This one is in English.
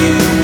you.